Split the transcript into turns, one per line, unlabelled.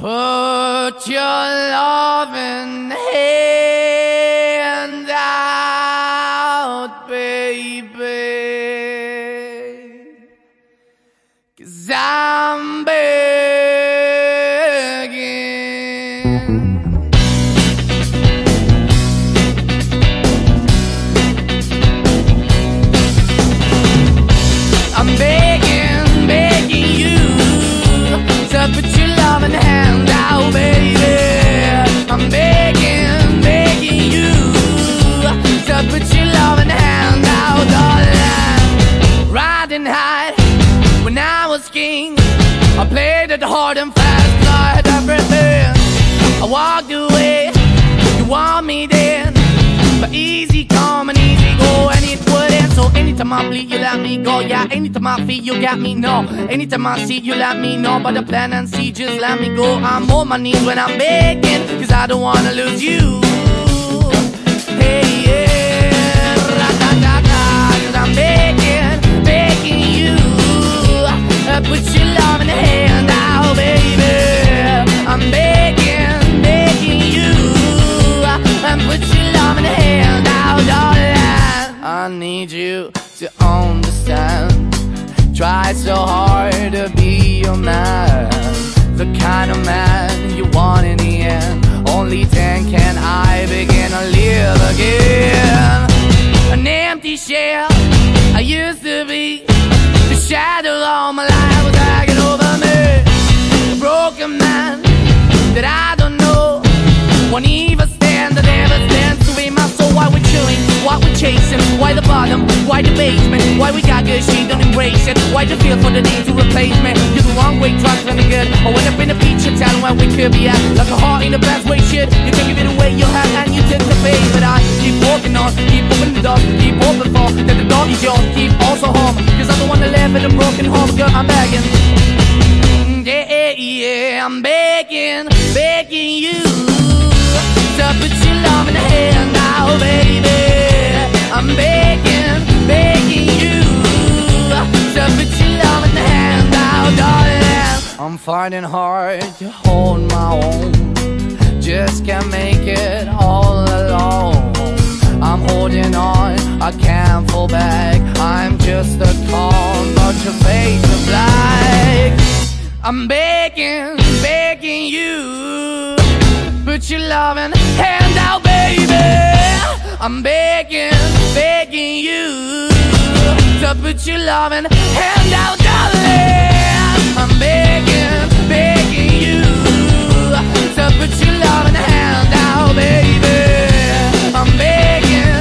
Put your loving hand hard and fast, had everything. I walked away, you want me then, but easy come and easy go, and it wouldn't. So anytime I bleed, you let me go. Yeah, anytime I feel, you got me. No, anytime I see, you let me know. But the plan and see, just let me go. I'm on my knees when I'm begging, cause I don't wanna lose you. Hey, yeah, ra-da-da-da, cause I'm begging, begging you. Put your love in the hand Try so hard to be your man. The kind of man you want in the end. Only then can I begin to live again. An empty shell I used to be. The shadow all my bottom, why the basement, why we got good, she don't embrace it. Why the feel for the need to replace me? You're the wrong way, trying to good. I went up in a feature town where we could be at, like a heart in a best way, shit. You can give it away, you have, and you took the pay, but I keep walking on, keep opening the keep open for that the door is yours, keep also home, cause I'm the one that live in a broken home, girl, I'm begging. Yeah, yeah, I'm begging, begging you to put your I'm finding hard to hold my own, just can't make it all alone. I'm holding on, I can't fall back. I'm just a call, but your face is black. I'm begging, begging you. Put your loving hand out, baby. I'm begging, begging you to put your loving hand out, darling. I'm begging, begging you to put your loving hand out, baby. I'm begging,